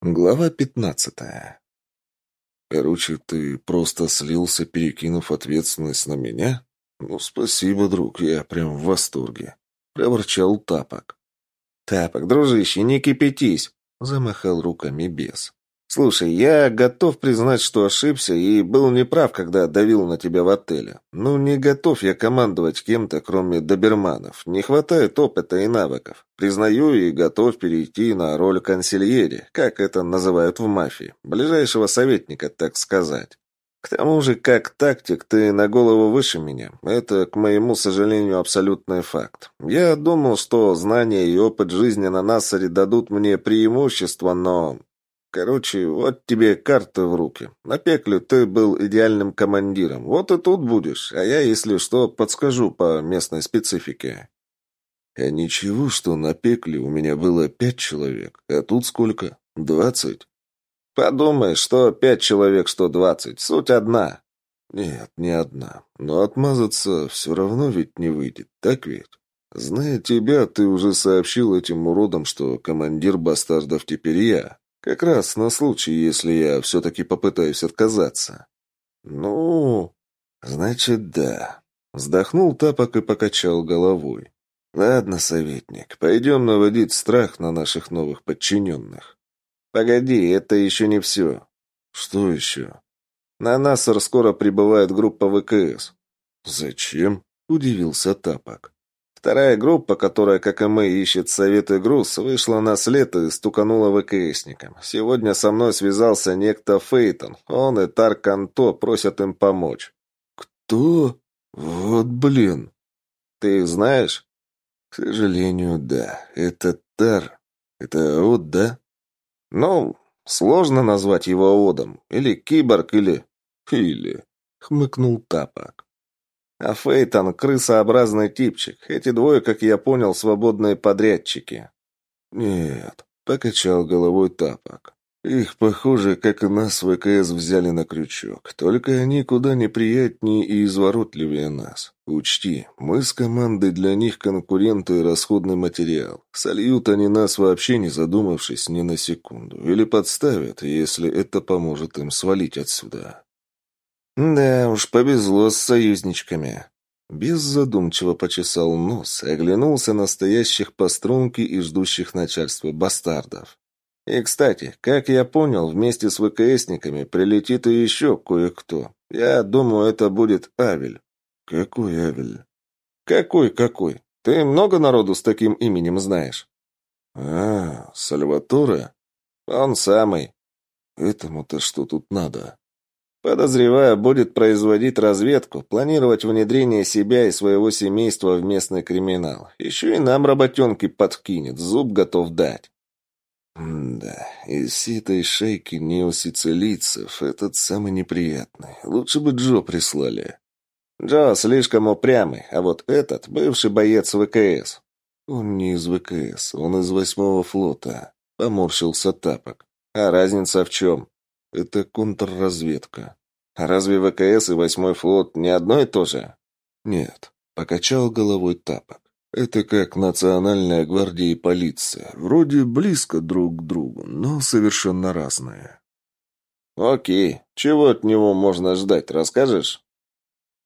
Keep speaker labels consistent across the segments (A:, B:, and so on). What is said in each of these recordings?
A: Глава пятнадцатая. «Короче, ты просто слился, перекинув ответственность на меня? Ну, спасибо, друг, я прям в восторге», — проворчал Тапок.
B: «Тапок, дружище, не кипятись!» — замахал руками бес. «Слушай, я готов признать, что ошибся и был неправ, когда давил на тебя в отеле. Ну, не готов я командовать кем-то, кроме доберманов. Не хватает опыта и навыков. Признаю и готов перейти на роль консильери, как это называют в мафии. Ближайшего советника, так сказать. К тому же, как тактик, ты на голову выше меня. Это, к моему сожалению, абсолютный факт. Я думал, что знания и опыт жизни на Нассаре дадут мне преимущество, но Короче, вот тебе карта в руки. На пекле ты был идеальным командиром. Вот и тут будешь. А я, если что, подскажу по местной специфике.
A: А ничего, что на пекле у меня было пять человек, а тут сколько? Двадцать?
B: Подумай, что пять человек, что двадцать. Суть одна.
A: Нет, не одна. Но отмазаться все равно ведь не выйдет, так ведь? Зная тебя, ты уже сообщил этим уродам, что командир бастардов теперь я. Как раз на случай, если я все-таки попытаюсь отказаться.
B: Ну,
A: значит, да. Вздохнул Тапок и покачал головой. Ладно, советник, пойдем наводить страх на наших новых подчиненных.
B: Погоди, это еще не все.
A: Что еще?
B: На Нассер скоро прибывает группа ВКС.
A: Зачем? Удивился Тапок.
B: Вторая группа, которая, как и мы, ищет советы груз, вышла на след и стуканула ВКСникам. Сегодня со мной связался некто Фейтон. Он и Тарканто просят им помочь.
A: Кто? Вот блин.
B: Ты знаешь?
A: К сожалению, да. Это Тар. Это Од, да?
B: Ну, сложно назвать его Одом. Или Киборг, или...
A: Или... Хмыкнул Тапок.
B: А Фейтон — крысообразный типчик. Эти двое, как я понял, свободные подрядчики.
A: Нет, покачал головой Тапок. Их, похоже, как и нас в ВКС взяли на крючок. Только они куда неприятнее и изворотливее нас. Учти, мы с командой для них конкуренты и расходный материал. Сольют они нас вообще не задумавшись ни на секунду. Или подставят, если это поможет им свалить отсюда.
B: «Да уж, повезло с союзничками».
A: Без задумчиво почесал нос и оглянулся на стоящих по струнке и ждущих начальства бастардов.
B: «И, кстати, как я понял, вместе с ВКСниками прилетит и еще кое-кто. Я думаю, это будет Авель».
A: «Какой Авель?»
B: «Какой-какой? Ты много народу с таким именем знаешь?»
A: «А, Сальваторе?»
B: «Он самый».
A: «Этому-то что тут надо?»
B: Подозреваю, будет производить разведку, планировать внедрение себя и своего семейства в местный криминал. Еще и нам работенки подкинет, зуб готов дать.
A: да, из всей этой шейки неосицилийцев этот самый неприятный. Лучше бы Джо прислали.
B: Джо слишком упрямый, а вот этот — бывший боец ВКС.
A: Он не из ВКС, он из восьмого флота. Поморщился Тапок.
B: А разница в чем?
A: Это контрразведка.
B: А разве ВКС и Восьмой флот не одно и то же?
A: Нет, покачал головой Тапок. Это как национальная гвардия и полиция. Вроде близко друг к другу, но совершенно разные.
B: Окей, чего от него можно ждать, расскажешь?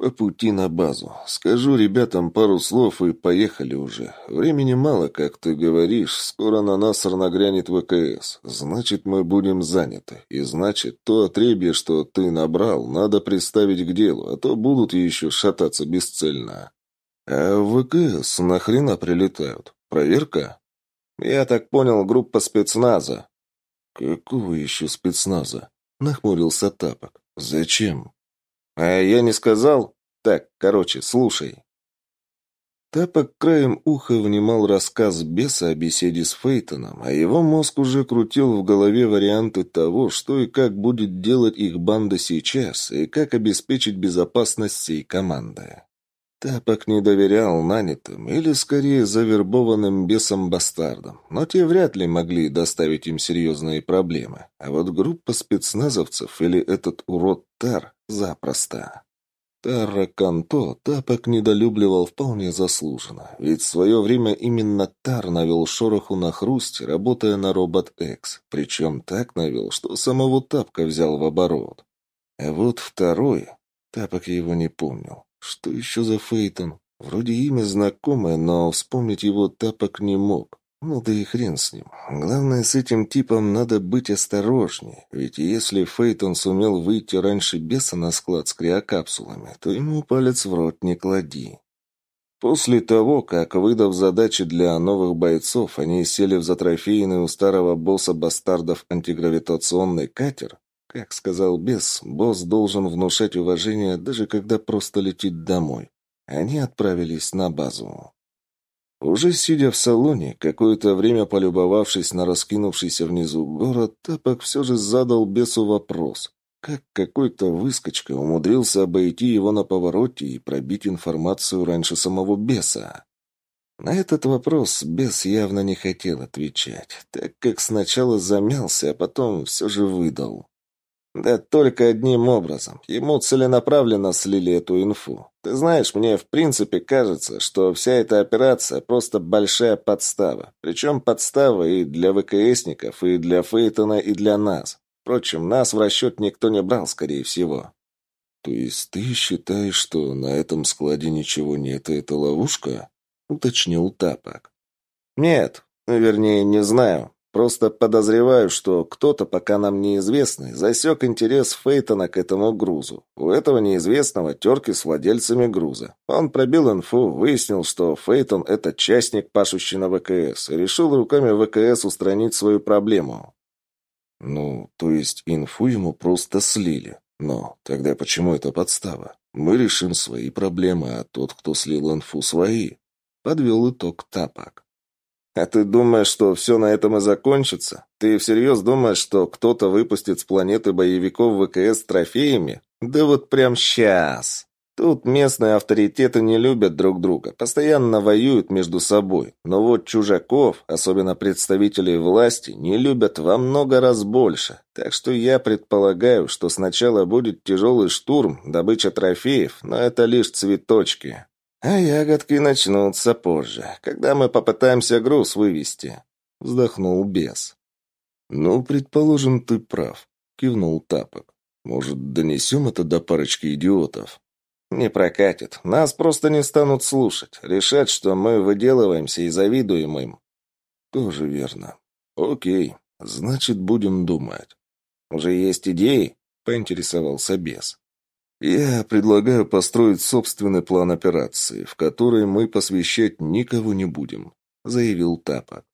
A: По пути на базу. Скажу ребятам пару слов и поехали уже. Времени мало, как ты говоришь. Скоро на нас нагрянет ВКС. Значит, мы будем заняты. И значит, то отребье, что ты набрал, надо приставить к делу, а то будут еще шататься бесцельно. А в ВКС нахрена прилетают? Проверка?
B: Я так понял, группа спецназа.
A: Какого еще спецназа? Нахмурился Тапок. Зачем?
B: А я не сказал? Так, короче, слушай.
A: Тапок краем уха внимал рассказ беса о беседе с Фейтоном, а его мозг уже крутил в голове варианты того, что и как будет делать их банда сейчас, и как обеспечить безопасность всей команды. Тапок не доверял нанятым или, скорее, завербованным бесом-бастардам, но те вряд ли могли доставить им серьезные проблемы. А вот группа спецназовцев или этот урод Тар запросто. Тарра Канто Тапок недолюбливал вполне заслуженно, ведь в свое время именно Тар навел шороху на хрусте, работая на робот-экс, причем так навел, что самого Тапка взял в оборот. А вот второй, Тапок его не помнил. Что еще за Фейтон? Вроде имя знакомое, но вспомнить его Тапок не мог. Ну да и хрен с ним. Главное, с этим типом надо быть осторожнее, ведь если Фейтон сумел выйти раньше беса на склад с криокапсулами, то ему палец в рот не клади. После того, как, выдав задачи для новых бойцов, они сели в затрофейный у старого босса бастардов антигравитационный катер, как сказал бес, босс должен внушать уважение, даже когда просто летит домой. Они отправились на базу. Уже сидя в салоне, какое-то время полюбовавшись на раскинувшийся внизу город, Тапок все же задал бесу вопрос. Как какой-то выскочка умудрился обойти его на повороте и пробить информацию раньше самого беса? На этот вопрос бес явно не хотел отвечать, так как сначала замялся, а потом все же выдал. Да только одним образом. Ему целенаправленно слили эту инфу. Ты знаешь, мне в принципе кажется, что вся эта операция просто большая подстава. Причем подстава и для ВКСников, и для Фейтона, и для нас. Впрочем, нас в расчет никто не брал, скорее всего. То есть ты считаешь, что на этом складе ничего нет, и это ловушка? Уточнил Тапок. Нет, вернее, не знаю. Просто подозреваю, что кто-то, пока нам неизвестный, засек интерес Фейтона к этому грузу. У этого неизвестного терки с владельцами груза. Он пробил инфу, выяснил, что Фейтон – это частник, пашущий на ВКС, и решил руками ВКС устранить свою проблему. Ну, то есть инфу ему просто слили. Но тогда почему это подстава? Мы решим свои проблемы, а тот, кто слил инфу, свои. Подвел итог Тапок. А ты думаешь, что все на этом и закончится? Ты всерьез думаешь, что кто-то выпустит с планеты боевиков ВКС трофеями? Да вот прям сейчас. Тут местные авторитеты не любят друг друга, постоянно воюют между собой. Но вот чужаков, особенно представителей власти, не любят во много раз больше. Так что я предполагаю, что сначала будет тяжелый штурм, добыча трофеев, но это лишь цветочки. А ягодки начнутся позже, когда мы попытаемся груз вывести. Вздохнул бес. Ну, предположим, ты прав, кивнул Тапок. Может, донесем это до парочки идиотов? Не прокатит. Нас просто не станут слушать. Решат, что мы выделываемся и завидуем им. Тоже верно. Окей. Значит, будем думать. Уже есть идеи? Поинтересовался бес. Я предлагаю построить собственный план операции, в который мы посвящать никого не будем», — заявил Тапок.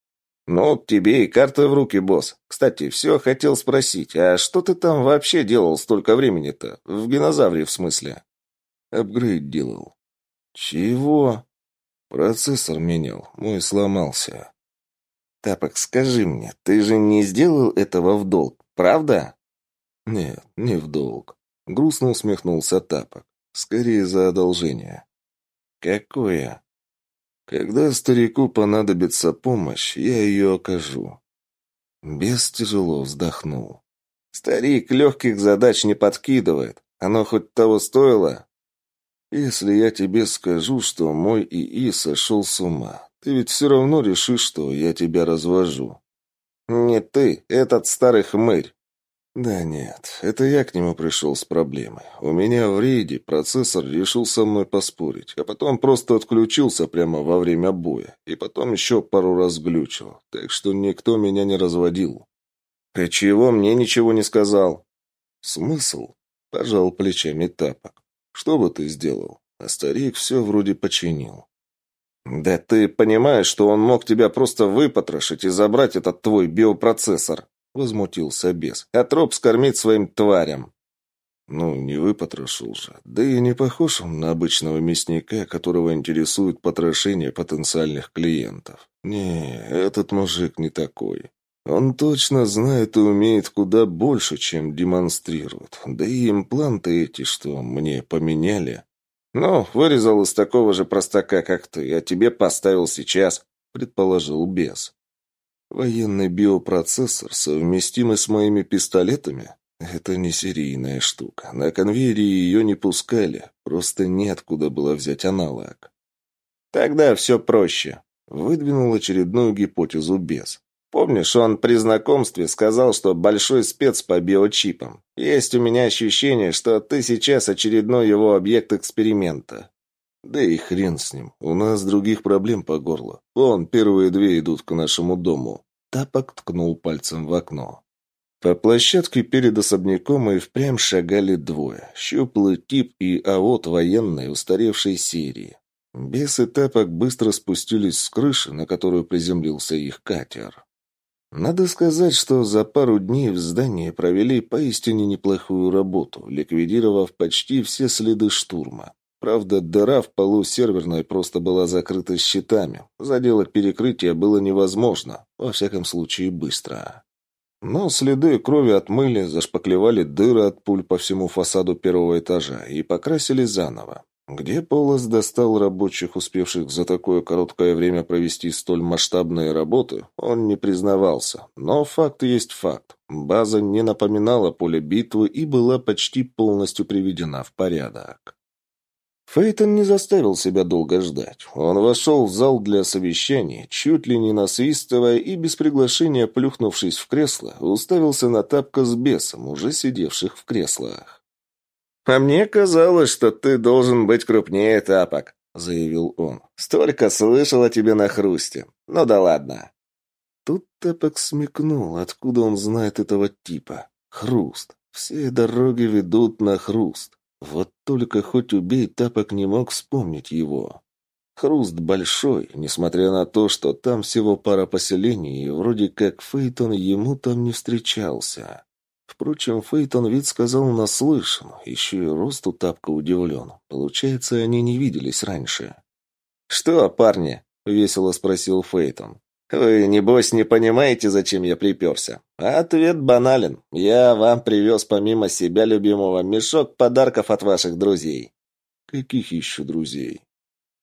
A: «Ну, тебе и карта в руки, босс. Кстати, все хотел спросить, а что ты там вообще делал столько времени-то? В динозавре, в смысле?» «Апгрейд делал». «Чего?» «Процессор менял, мой сломался». «Тапок, скажи мне, ты же не сделал этого в долг, правда?» «Нет, не в долг. Грустно усмехнулся Тапок. Скорее за одолжение. Какое? Когда старику понадобится помощь, я ее окажу. Бес тяжело вздохнул. Старик легких задач не подкидывает. Оно хоть того стоило? Если я тебе скажу, что мой ИИ сошел с ума, ты ведь все равно решишь, что я тебя развожу. Не ты, этот старый хмырь. Да нет, это я к нему пришел с проблемой. У меня в рейде процессор решил со мной поспорить, а потом просто отключился прямо во время боя, и потом еще пару раз глючил, так что никто меня не разводил. «Ты чего мне ничего не сказал?» «Смысл?» – пожал плечами тапок. «Что бы ты сделал?» А старик все вроде починил. «Да ты понимаешь, что он мог тебя просто выпотрошить и забрать этот твой биопроцессор?» Возмутился бес. А троп скормить своим тварям. Ну, не выпотрошил же. Да и не похож он на обычного мясника, которого интересует потрошение потенциальных клиентов. Не, этот мужик не такой. Он точно знает и умеет куда больше, чем демонстрирует. Да и импланты эти, что мне поменяли. Ну, вырезал из такого же простака, как ты, а тебе поставил сейчас, предположил бес. Военный биопроцессор, совместимый с моими пистолетами? Это не серийная штука. На конвейере ее не пускали. Просто неоткуда было взять аналог.
B: Тогда все проще. Выдвинул очередную гипотезу без. Помнишь, он при знакомстве сказал, что большой спец по биочипам. Есть у меня ощущение, что ты сейчас очередной его объект эксперимента.
A: Да и хрен с ним. У нас других проблем по горло. Вон, первые две идут к нашему дому. Тапок ткнул пальцем в окно. По площадке перед особняком и впрямь шагали двое. Щуплый тип и аот военной устаревшей серии. Бес и Тапок быстро спустились с крыши, на которую приземлился их катер. Надо сказать, что за пару дней в здании провели поистине неплохую работу, ликвидировав почти все следы штурма. Правда, дыра в полу серверной просто была закрыта щитами. Заделать перекрытие было невозможно, во всяком случае быстро. Но следы крови отмыли, зашпаклевали дыры от пуль по всему фасаду первого этажа и покрасили заново. Где Полос достал рабочих, успевших за такое короткое время провести столь масштабные работы, он не признавался. Но факт есть факт. База не напоминала поле битвы и была почти полностью приведена в порядок. Фейтон не заставил себя долго ждать. Он вошел в зал для совещаний, чуть ли не насвистывая и без приглашения плюхнувшись в кресло, уставился на тапка с бесом, уже сидевших в креслах.
B: «А мне казалось, что ты должен быть крупнее тапок», — заявил он. «Столько слышал о тебе на хрусте. Ну да ладно».
A: Тут тапок смекнул, откуда он знает этого типа. Хруст. Все дороги ведут на хруст. Вот только хоть убей, Тапок не мог вспомнить его. Хруст большой, несмотря на то, что там всего пара поселений, и вроде как Фейтон ему там не встречался. Впрочем, Фейтон вид сказал наслышан, еще и росту Тапка удивлен. Получается, они не виделись раньше.
B: «Что, парни?» — весело спросил Фейтон. «Вы, небось, не понимаете, зачем я приперся?» «Ответ банален. Я вам привез помимо себя любимого мешок подарков от ваших друзей».
A: «Каких еще друзей?»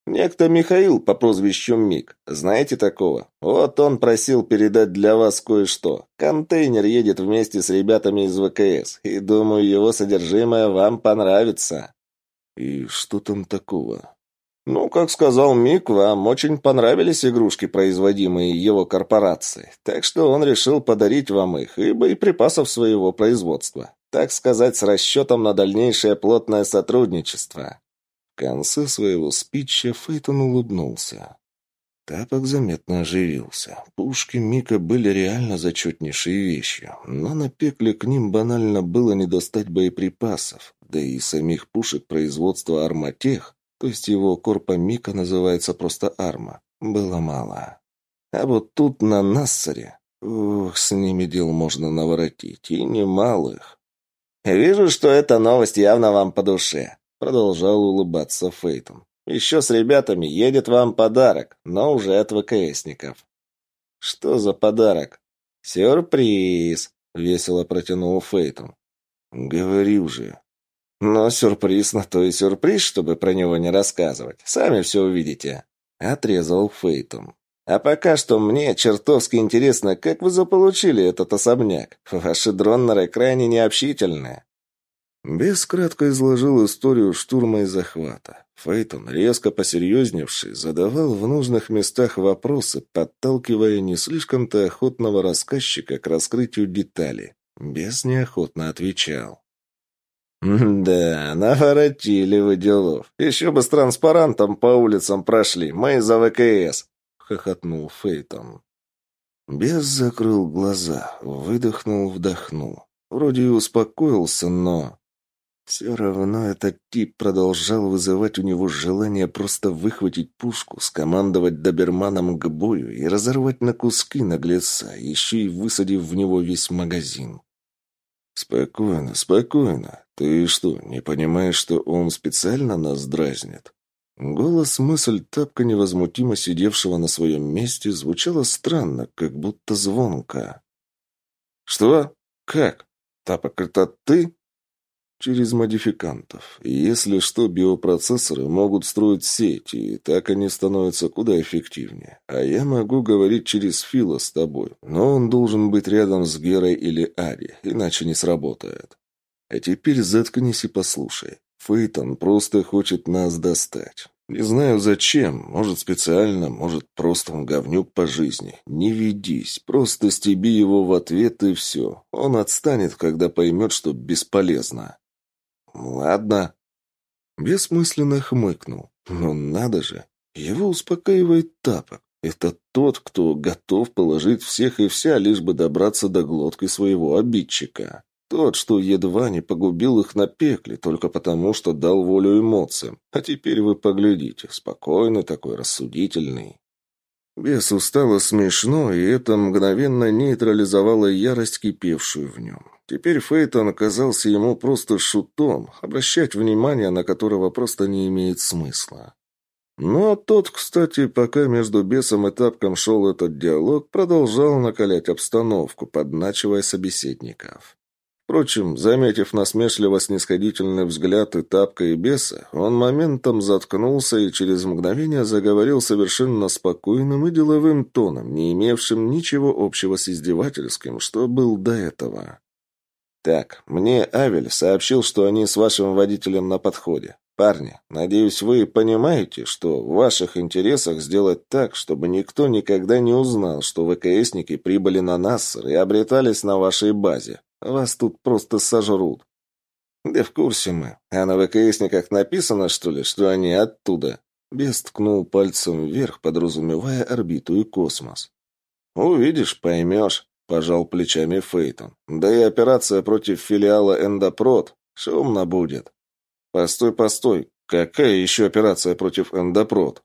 B: «Некто Михаил по прозвищу Мик. Знаете такого? Вот он просил передать для вас кое-что. Контейнер едет вместе с ребятами из ВКС, и думаю, его содержимое вам понравится».
A: «И что там такого?»
B: Ну, как сказал Мик, вам очень понравились игрушки, производимые его корпорацией, так что он решил подарить вам их и боеприпасов своего производства. Так сказать, с расчетом на дальнейшее плотное сотрудничество.
A: В конце своего спича Фейтон улыбнулся. Тапок заметно оживился. Пушки Мика были реально зачетнейшей вещью, но на пекле к ним банально было не достать боеприпасов, да и самих пушек производства «Арматех» то есть его корпа Мика называется просто Арма, было мало. А вот тут на Нассаре, ух, с ними дел можно наворотить, и немалых.
B: «Вижу, что эта новость явно вам по душе», — продолжал улыбаться Фейтон. «Еще с ребятами едет вам подарок, но уже от ВКСников». «Что за подарок?» «Сюрприз», — весело протянул Фейтон.
A: «Говори уже»,
B: но сюрприз на то и сюрприз, чтобы про него не рассказывать. Сами все увидите. Отрезал Фейтон. А пока что мне чертовски интересно, как вы заполучили этот особняк. Ваши дроннеры крайне необщительные.
A: Бес кратко изложил историю штурма и захвата. Фейтон, резко посерьезневший, задавал в нужных местах вопросы, подталкивая не слишком-то охотного рассказчика к раскрытию деталей. Бес неохотно отвечал.
B: «Да, наворотили вы делов. Еще бы с транспарантом по улицам прошли. Мы за ВКС», — хохотнул Фейтон.
A: Бес закрыл глаза, выдохнул, вдохнул. Вроде и успокоился, но... Все равно этот тип продолжал вызывать у него желание просто выхватить пушку, скомандовать доберманом к бою и разорвать на куски наглеца, еще и высадив в него весь магазин. «Спокойно, спокойно. Ты что, не понимаешь, что он специально нас дразнит?» Голос мысль тапка невозмутимо сидевшего на своем месте звучала странно, как будто звонко.
B: «Что? Как? Тапок, это ты?»
A: Через модификантов. Если что, биопроцессоры могут строить сеть, и так они становятся куда эффективнее. А я могу говорить через Фила с тобой, но он должен быть рядом с Герой или Ари, иначе не сработает. А теперь заткнись и послушай. Фейтон просто хочет нас достать. Не знаю зачем, может специально, может просто он говнюк по жизни. Не ведись, просто стеби его в ответ и все. Он отстанет, когда поймет, что бесполезно. «Ладно». Бессмысленно хмыкнул. «Но надо же, его успокаивает тапок. Это тот, кто готов положить всех и вся, лишь бы добраться до глотки своего обидчика. Тот, что едва не погубил их на пекле, только потому, что дал волю эмоциям. А теперь вы поглядите, спокойный такой, рассудительный. Бесу стало смешно, и это мгновенно нейтрализовало ярость, кипевшую в нем. Теперь Фейтон оказался ему просто шутом, обращать внимание на которого просто не имеет смысла. А тот, кстати, пока между бесом и тапком шел этот диалог, продолжал накалять обстановку, подначивая собеседников. Впрочем, заметив насмешливо-снисходительный взгляд и тапка и беса, он моментом заткнулся и через мгновение заговорил совершенно спокойным и деловым тоном, не имевшим ничего общего с издевательским, что был до этого. «Так, мне Авель сообщил, что они с вашим водителем на подходе. Парни, надеюсь, вы понимаете, что в ваших интересах сделать так, чтобы никто никогда не узнал, что ВКСники прибыли на Нассер и обретались на вашей базе. Вас тут просто сожрут». «Да в курсе мы. А на ВКСниках написано, что ли, что они оттуда?» Бест ткнул пальцем вверх, подразумевая орбиту и космос. «Увидишь, поймешь». – пожал плечами Фейтон. «Да и операция против филиала Эндопрод шумно будет». «Постой, постой. Какая еще операция против Эндопрод?»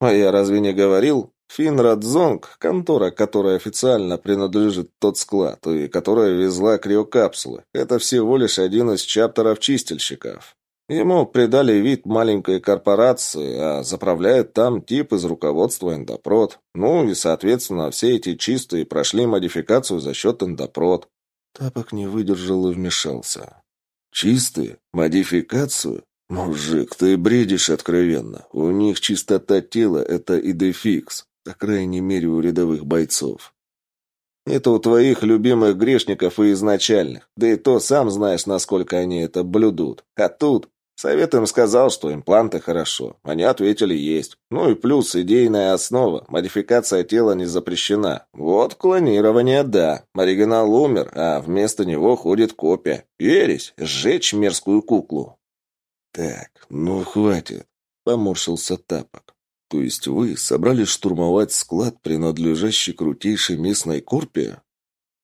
A: «А я разве не говорил? Финрадзонг – контора, которая официально принадлежит тот склад и которая везла криокапсулы. Это всего лишь один из чаптеров чистильщиков». Ему придали вид маленькой корпорации, а заправляет там тип из руководства Эндопрод. Ну и, соответственно, все эти чистые прошли модификацию за счет Эндопрод. Тапок не выдержал и вмешался. «Чистые? Модификацию? Мужик, ты бредишь откровенно. У них чистота тела – это идефикс, по крайней мере, у рядовых бойцов. Это у твоих любимых грешников и изначальных. Да и то сам знаешь, насколько они это блюдут. А тут Совет им сказал, что импланты хорошо. Они ответили есть. Ну и плюс идейная основа. Модификация тела не запрещена. Вот клонирование, да. Оригинал умер, а вместо него ходит копия. Ересь, сжечь мерзкую куклу. Так, ну хватит. Поморщился Тапок. То есть вы собрались штурмовать склад, принадлежащий крутейшей местной корпе?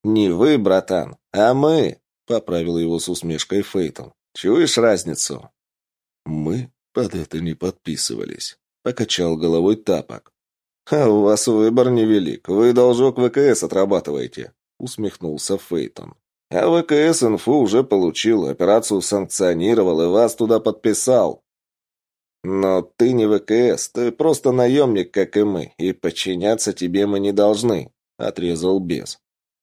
A: Не вы, братан, а мы, поправил его с усмешкой Фейтон. Чуешь разницу? Мы под это не подписывались. Покачал головой тапок. «А у вас выбор невелик. Вы должок ВКС отрабатываете», — усмехнулся Фейтон. «А ВКС инфу уже получил, операцию санкционировал и вас туда подписал». «Но ты не ВКС, ты просто наемник, как и мы, и подчиняться тебе мы не должны», — отрезал бес.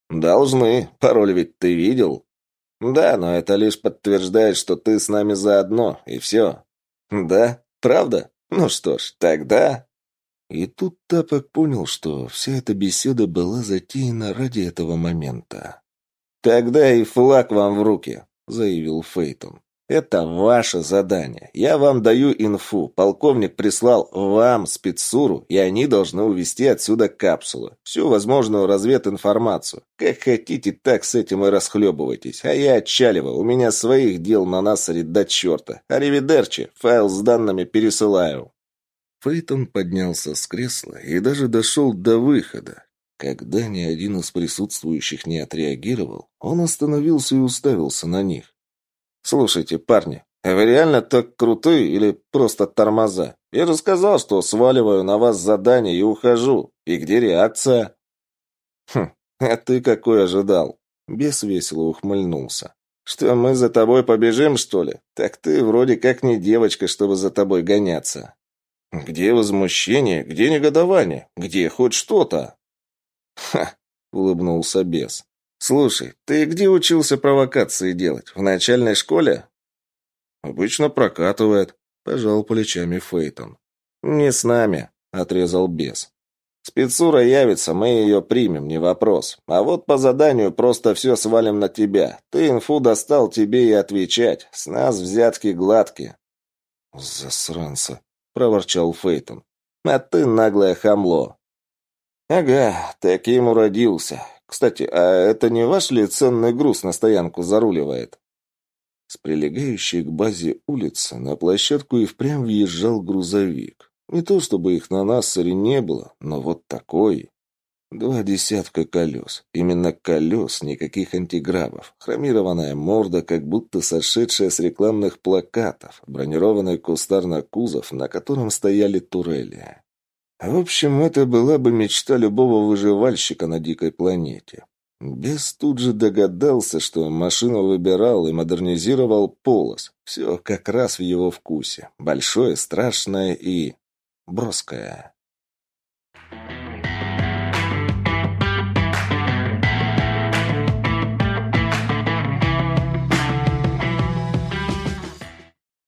A: «Должны. Пароль ведь ты видел?» «Да, но это лишь подтверждает, что ты с нами заодно, и все». «Да? Правда? Ну что ж, тогда...» И тут Тапок понял, что вся эта беседа была затеяна ради этого момента. «Тогда и флаг вам в руки», — заявил Фейтон. Это ваше задание. Я вам даю инфу. Полковник прислал вам спецсуру, и они должны увезти отсюда капсулу. Всю возможную развединформацию. Как хотите, так с этим и расхлебывайтесь. А я отчаливаю. У меня своих дел на нас до черта. Аривидерчи. Файл с данными пересылаю. Фейтон поднялся с кресла и даже дошел до выхода. Когда ни один из присутствующих не отреагировал, он остановился и уставился на них. «Слушайте, парни, вы реально так крутые или просто тормоза? Я же сказал, что сваливаю на вас задание и ухожу. И где реакция?» «Хм, а ты какой ожидал?» Бес весело ухмыльнулся. «Что, мы за тобой побежим, что ли? Так ты вроде как не девочка, чтобы за тобой гоняться». «Где возмущение? Где негодование? Где хоть что-то?» «Ха!» — улыбнулся бес. «Слушай, ты где учился провокации делать? В начальной школе? Обычно прокатывает, пожал плечами Фейтон.
B: Не с нами, отрезал бес. Спецура явится, мы ее примем, не вопрос. А вот по заданию просто все свалим на тебя. Ты инфу достал, тебе и отвечать. С нас взятки гладкие.
A: Засранца, проворчал Фейтон.
B: А ты наглое хамло. Ага, таким уродился. Кстати, а это не ваш ли ценный груз на стоянку заруливает?
A: С прилегающей к базе улицы на площадку и впрямь въезжал грузовик. Не то чтобы их на Нассере не было, но вот такой. Два десятка колес. Именно колес, никаких антиграбов. Хромированная морда, как будто сошедшая с рекламных плакатов. Бронированный кустарный кузов, на котором стояли турели. В общем, это была бы мечта любого выживальщика на дикой планете. Бес тут же догадался, что машину выбирал и модернизировал полос. Все как раз в его вкусе. Большое, страшное и броская.